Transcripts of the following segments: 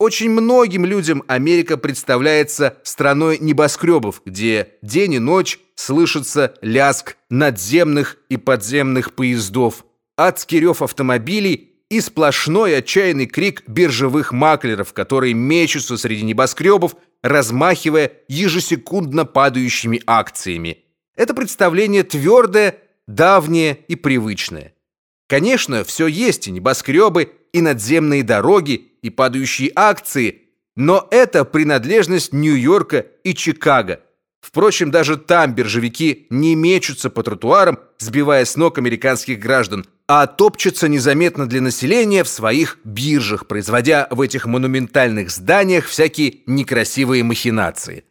Очень многим людям Америка представляется страной небоскребов, где день и ночь слышится лязг надземных и подземных поездов, адский рев автомобилей и сплошной отчаянный крик биржевых маклеров, которые мечутся среди небоскребов, размахивая ежесекундно падающими акциями. Это представление твердое, давнее и привычное. Конечно, все есть и небоскребы, и надземные дороги, и падающие акции, но это принадлежность Нью-Йорка и Чикаго. Впрочем, даже там биржевики не мечутся по тротуарам, сбивая с ног американских граждан, а топчутся незаметно для населения в своих биржах, производя в этих монументальных зданиях всякие некрасивые махинации.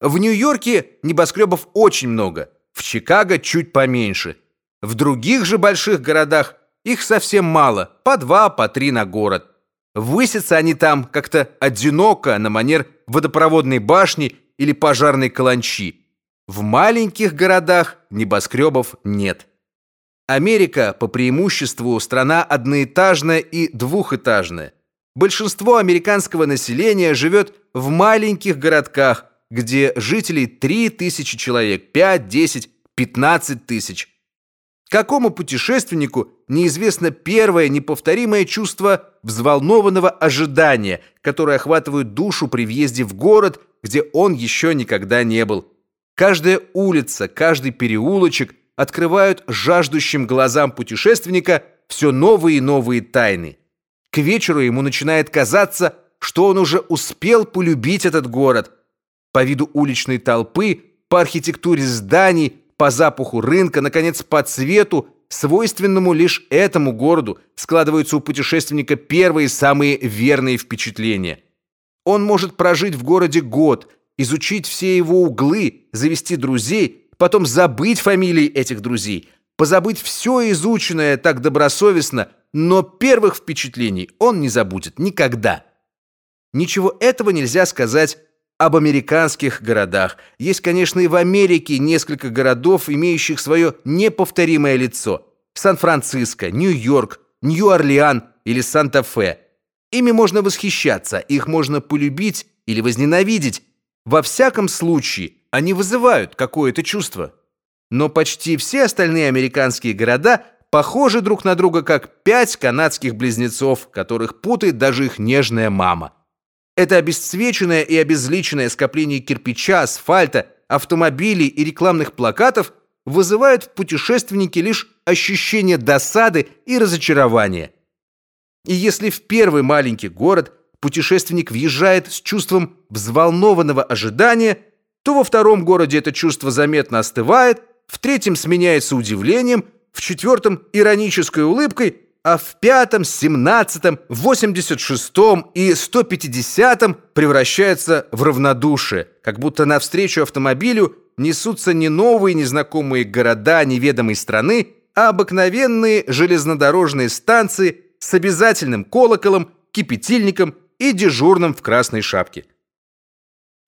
В Нью-Йорке небоскребов очень много, в Чикаго чуть поменьше. В других же больших городах их совсем мало, по два, по три на город. Высятся они там как-то одиноко, на манер водопроводной башни или пожарной каланчи. В маленьких городах небоскребов нет. Америка по преимуществу страна одноэтажная и двухэтажная. Большинство американского населения живет в маленьких городках, где жителей 3000 человек, 5, 10, 15 тысяч. Какому путешественнику неизвестно первое неповторимое чувство взволнованного ожидания, которое охватывает душу при въезде в город, где он еще никогда не был. Каждая улица, каждый переулочек открывают жаждущим глазам путешественника все новые и новые тайны. К вечеру ему начинает казаться, что он уже успел полюбить этот город. По виду уличной толпы, по архитектуре зданий, по запаху рынка, наконец, по цвету, свойственному лишь этому городу, складываются у путешественника первые самые верные впечатления. Он может прожить в городе год, изучить все его углы, завести друзей, потом забыть фамилии этих друзей, позабыть все изученное так добросовестно, но первых впечатлений он не забудет никогда. Ничего этого нельзя сказать об американских городах. Есть, конечно, и в Америке несколько городов, имеющих свое неповторимое лицо. Сан-Франциско, Нью-Йорк, Нью-Орлеан или Санта-Фе. Ими можно восхищаться, их можно полюбить или возненавидеть. Во всяком случае, они вызывают какое-то чувство. Но почти все остальные американские города похожи друг на друга как пять канадских близнецов, которых путает даже их нежная мама. Это обесцвеченное и обезличенное скопление кирпича, асфальта, автомобилей и рекламных плакатов вызывает в путешественнике лишь ощущение досады и разочарования. И если в первый маленький город путешественник въезжает с чувством взволнованного ожидания, то во втором городе это чувство заметно остывает, в третьем сменяется удивлением, в четвертом иронической улыбкой, а в пятом, семнадцатом, восемьдесят шестом и сто пятидесятом превращается в равнодушие, как будто навстречу автомобилю несутся не новые незнакомые города неведомой страны, а обыкновенные железнодорожные станции с обязательным колоколом, кипятильником и дежурным в красной шапке.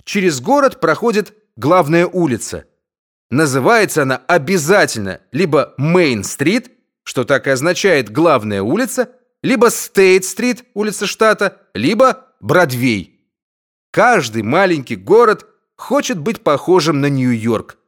Через город проходит главная улица. Называется она обязательно либо Мейн-стрит, что так и означает главная улица, либо Стейт-стрит, улица штата, либо Бродвей. Каждый маленький город хочет быть похожим на Нью-Йорк.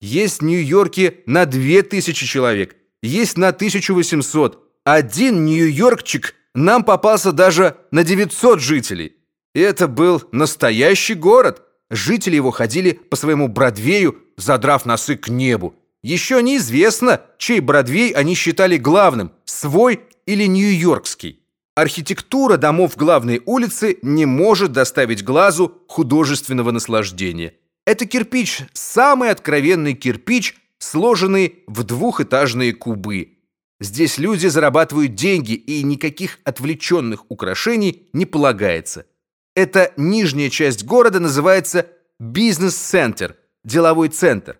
Есть Нью-Йорки на 2000 человек, есть на 1800. Один Нью-Йоркчик нам попался даже на 900 жителей. Это был настоящий город. Жители его ходили по своему Бродвею, задрав носы к небу. Еще неизвестно, чей Бродвей они считали главным, свой или нью-йоркский. Архитектура домов главной улицы не может доставить глазу художественного наслаждения. Это кирпич, самый откровенный кирпич, сложенный в двухэтажные кубы. Здесь люди зарабатывают деньги, и никаких отвлеченных украшений не полагается. Эта нижняя часть города называется бизнес-центр, деловой центр.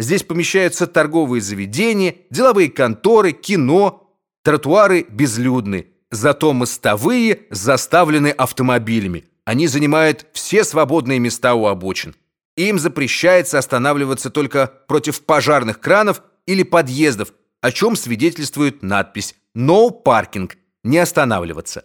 Здесь помещаются торговые заведения, деловые конторы, кино, тротуары безлюдны, зато мостовые заставлены автомобилями. Они занимают все свободные места у обочин. Им запрещается останавливаться только против пожарных кранов или подъездов, о чем свидетельствует надпись «No parking» – не останавливаться.